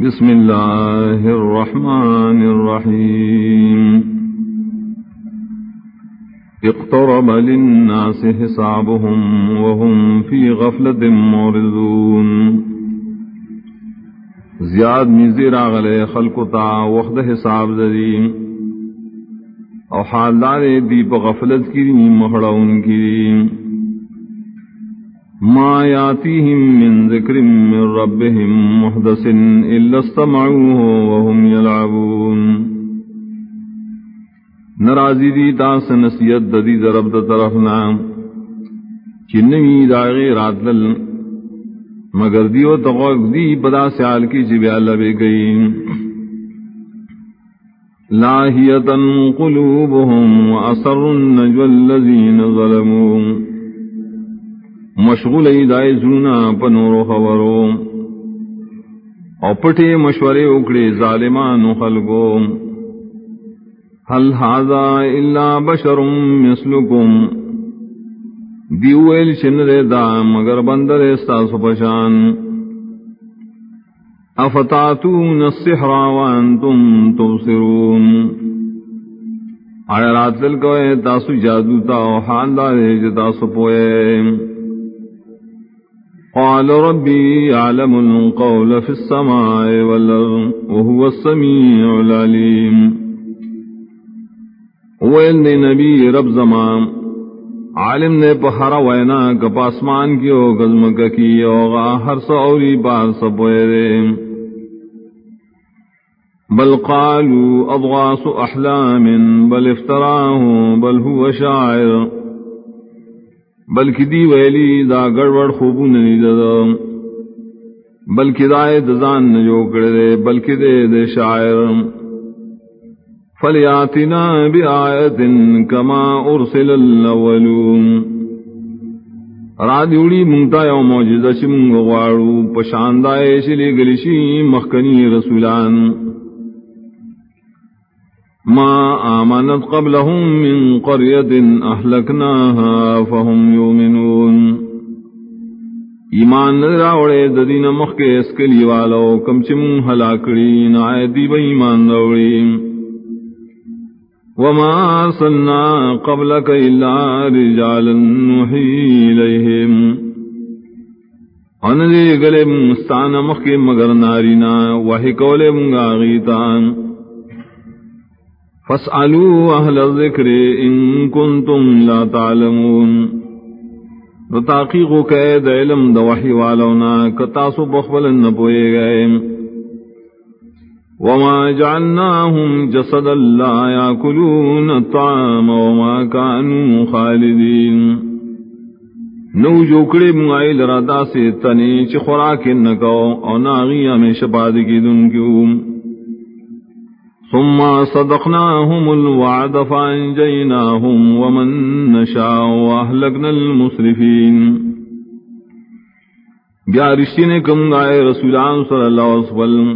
بسم الله الرحمن الرحيم اقترب للناس حسابهم وهم في غفلة معرضون زیاد مزیر آغلے خلق تا وقت حساب ذریم او حالدار دی پا غفلت کی محڑون کی ما ياتيهم من ذكر من ربهم محدث إلا استمعوه وهم يلعبون. نرازی دی تاس نسیت ددی ضرب دا طرفنا چنوی داغی رات لل مگر دیو تغوک دی پدا سیال کی جبی اللہ بے گئی. لاہیتا قلوبهم وأسر النجو الذين ظلمون مشغول دائے زونا پنورو خبرو. او پٹے مشورے اکڑے ظالمان خلقو. حل حاضا الا بشر مثلکم دیویل چن دے دا مگر بندر استاس پشان افتاتون السحر وانتم تبصرون. آیا رات دل کوئے تاسو جادو تا حال دارے جتاسو پوئے. قال ربي يعلم القول في السماء والأرض، وهو السميع العليم. ویل نے نبی رب زمان، عالم نے پہرا وینا کپ آسمان کی او گزم کی اوغا ہر سوری بار سپوئے بل قالوا اضغاث احلام بل افتراه، بل هو شاعر۔ بلکہ دی ویلی دا گڑوڑ خوبو ننی دا بلکہ دائے دزان نجو کردے بلکہ دے دے شاعر۔ فلیاتنا بی آیت کما ارسل الاولون را دیوڑی منگتا یو موجزہ چی منگ غوارو پشاندائے شلی گلشی مخکنی رسولان۔ ما آمنت قبلهم من قرية أهلكناها فهم يؤمنون. ایمان راوڑے ددین مخ کے اسکلی والو، کم چم ہلاکڑی نائدی با ایمان روڑی وما سننا قبلك إلا رجالا نوحی لئیہم انجی گلے مستان مخ کے مگر نارینا، وحی کولے منگا غیتان. فاسألوا أهل الذكر إن كنتم لا تعلمون. تحقیق قید علم د وحی والونا کتاسو بخبل نپوئے گئے وما جعلناهم جسدا لا يأكلون الطعام وما كانوا خالدين نو جوکڑے منگائی لرادا سے تنی چی خوراک نکو او ناغی ہمیشہ پادکی دن کیوں ثم صدقناهم الوعد فانجيناهم ومن نشاء واهلكنا المسرفين. بیا رشتی نے کم گائے رسولان صلی اللہ علیہ وسلم،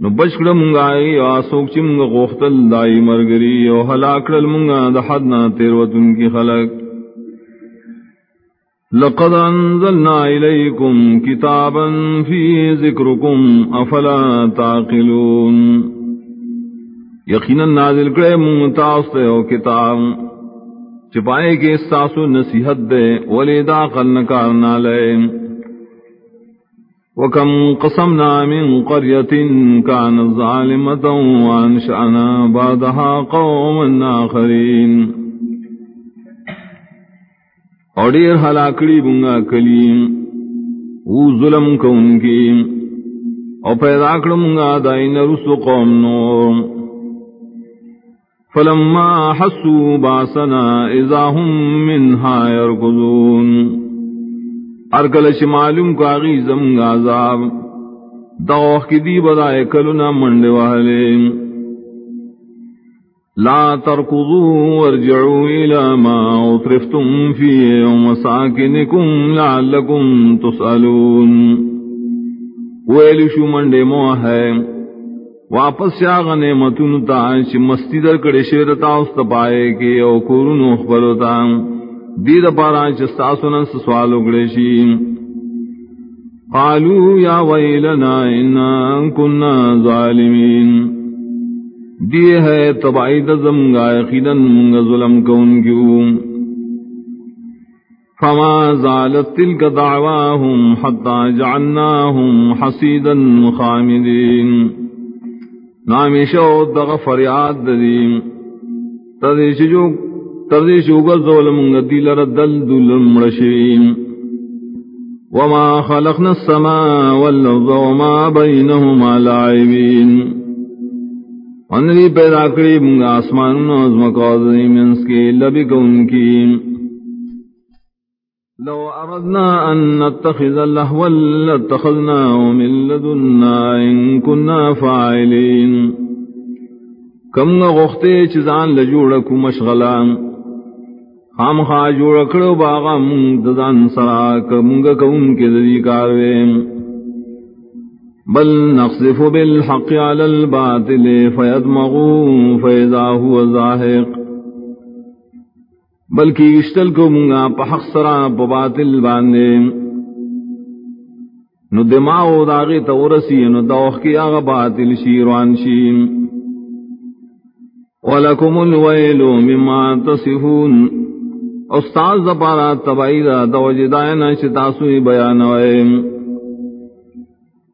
نو بچکڑ منگائی او آسوک چی منگا غوختل دائی مرگری، او حلاکڑل منگا دحدنا تیروتن کی خلق. لقد انزلنا الیکم کتابا فی ذکرکم، افلا تعقلون یقیناً نازل کرے منتاس او کتاب۔ چپائے کے ساسو نصیحت دے، ولی داخل نکار نالے وکم قسمنا من قریت کان ظالمتا وانشعنا بعدها قوما آخرین اور دیر حلاکڑی بنگا کلیم او ظلم کون کی۔ اور پیدا کرمگا دائن رسو قوم نور۔ فلما حسوا باسنا اذا هم منها يركضون. ارکل معلوم کو اغیزم عذاب. دوخ کی دی بدائے کلنا منڈ والے لا تركضوا وارجعوا الى ما اطرفتم فيه ومساكنكم لعلكم تسألون. ویلو شو منڈے مو ہے. واپس یا غنے متون تا چ مستی در کڑے شیر تا است پائے کے او کورن خبر تا دی د پارا چ ساسن سوال وگڑے شی۔ قالوا يا ويلنا إنا كنا ظالمين دیے ہے تبائی دزم گائے خیدن منگ ظلم کون کیوں۔ فما زالت تلك دعواهم حتى جعلناهم حسيدا مخامدين نامی شو دغ فریاد ددیم تدیش جو تدیش اگل ظلم دل ردل دل مرشیم وما خلقنا السماء والأرض وما بينهما لاعبين انری پیدا کری منگا آسمان نوزم قاضی منس کی لبی کون کی لو اردنا ان نتخذ اللہو لاتخذناه من لدنا ان كنا فاعلين. کم غختے چیزان لجوڑکو مشغلان. خام خا جوڑ کڑو باغا مونگ ددان سرا کمونگ کون کے ددی کاروے بل نقصف بالحق على الباطل فيدمغو فإذا هو زاهق بلکہ اشتل کو مونگا پحق سرا پباطل باندے۔ نو دماغ داغی تورسی نو دوخ کی آغا باطل شیروان شیم ولکم الویل مما تصفون۔ استاد زپارا تبائی دا دوج دائنا چتاسوی بیانوئے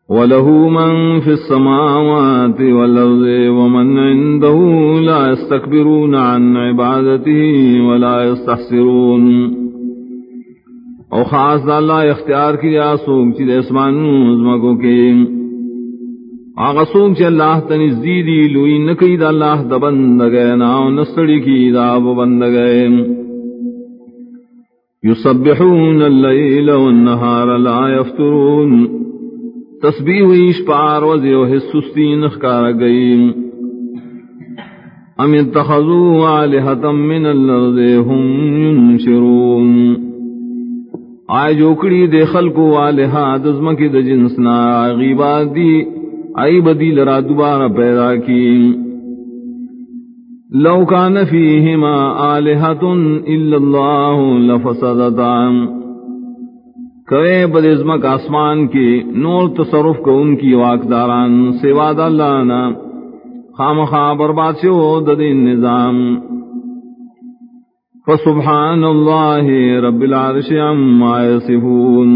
وله من في السماوات والأرض ومن عنده لا يستكبرون عن عبادته ولا يستحسرون۔ او خاص دا اللہ اختیار کی کیا سوک چید اسمان نوزمکو کے۔ آغا سوک چی اللہ تنزدیدی لوئی نکی دا اللہ دا بندگئے ناو نستڑی کی دا بندگئے يسبحون الليل والنهار لا يفترون تسبیح ویش پار وزی و حسستین اخکار گئی. ام اتخذوا آلہتا من الارض هم ينشرون آئے جوکڑی دے خلقو آلہا دزمکی د جنسنا غیبا دی، آئی بدی لرا دوبارہ پیدا کی. لو كان فيهما آلهة إلا الله لفسدتا. کوئے بدزمک آسمان کی نور تصرف کو ان کی واقداران سواد اللہ نا خام خواہ برباد سے ہو ددین نظام۔ فسبحان اللہ رب العرش عما يصفون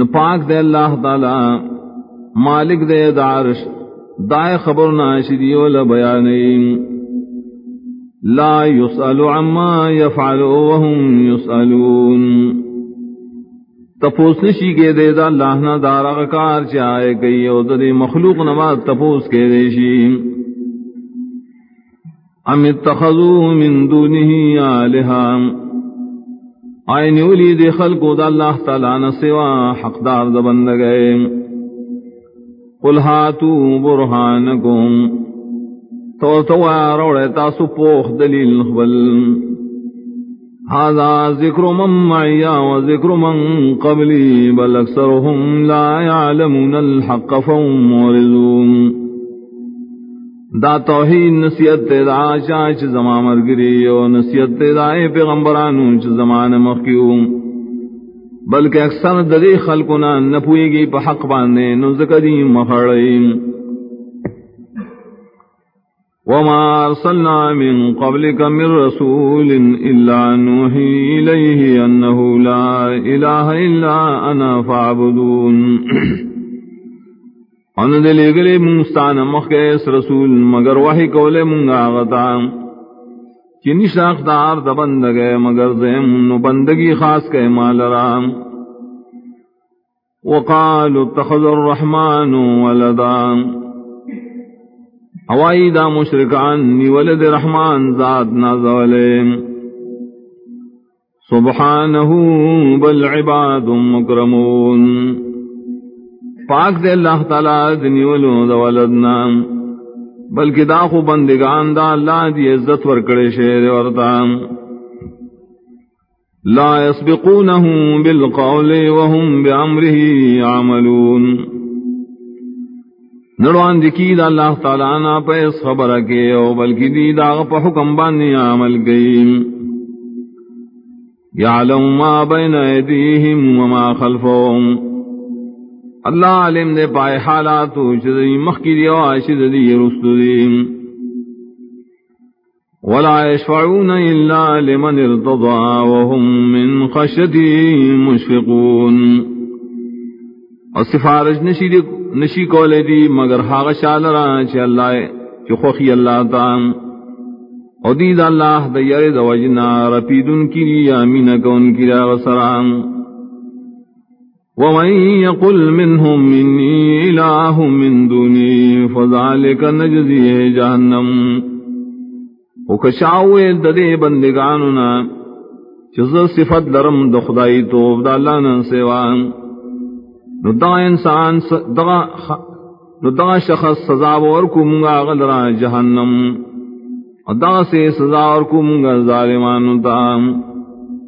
نپاک دے اللہ تعالی، مالک دے دارش دائے خبر ناشدی ولا بیانیم۔ لا يسأل عما يفعل وهم يسألون تپوس نشی کے دے دا اللہ نا دارا کار چاہے کئی او دے مخلوق نماز تپوس کے دے شی۔ ام اتخذوا من دونه آلہا۔ آئین اولی دے خلقو دا اللہ تعالی نسوا حقدار دا بندگئے قل هاتوا برهانكم تو تو روڑے تاسو پوخ دلیل خبل هذا ذکر من معي وذكر من قبلي، بل اكثرهم لا يعلمون الحق فهم مورزون دا توحید نصیحت دا چاچ زمان مرگری و نصیحت دا پیغمبرانو چ زمان مخیوم بلکہ اکثر ددی خلقنا نپوئے گی پا حق باندے نزکدی مخڑیم وما ارسلنا من قبلك من رسول الا نوحي اليه انه لا اله الا انا فاعبدون ان دے لے مستان مخیس رسول، مگر وحی کولے منگا غتام چنی شاخدار دا بندگے، مگر زیم نو بندگی خاص کے مال رام وقالوا اتخذ الرحمن ولدا۔ ہوائی دا مشرکان، نی ولد رحمان ذات نازولے۔ سبحانه بل عباد مکرمون۔ پاک دے اللہ تعالی دنی ولو دا ولدنا بلکہ دا خو بندگان دا اللہ دی عزت ورکڑے شیر ورتا لا يسبقونه بالقول وهم بعمره عملون۔ نروان دکی دا اللہ تعالیٰ نا پیس خبر کے، او بلکہ دی دا پا حکم بانی عمل گئی۔ یعلم ما بین ایدیہم وما خلفهم اللہ علم دے پائے حالات چدی مخی دی واشد دی رست دی۔ ولا يشفعون الا لمن ارتضى وهم من خشيته مشفقون۔ اور سفارش نشی دی نشی کولے دی، مگر ہاغ شال را چ اللہ چ خوخی اللہ تعالی او دید اللہ دیر دوجنا رپیدن کی یامین کون کی را سلام ومن يقل منهم مني إله من دوني فذلك نجزيه جهنم وكشعوه ددي بندگاننا چز صفت درم دخدائی توب دا اللہ نن نو دا انسان نو دا شخص سزا ورکو منگا غلرا جہنم. ادا سے سزا ورکو منگا ظالمان تام